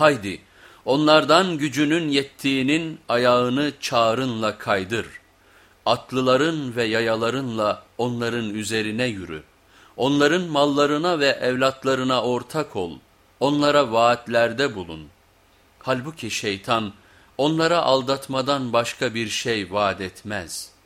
Haydi onlardan gücünün yettiğinin ayağını çağrınla kaydır. Atlıların ve yayalarınla onların üzerine yürü. Onların mallarına ve evlatlarına ortak ol. Onlara vaatlerde bulun. Halbuki şeytan onlara aldatmadan başka bir şey vaat etmez.''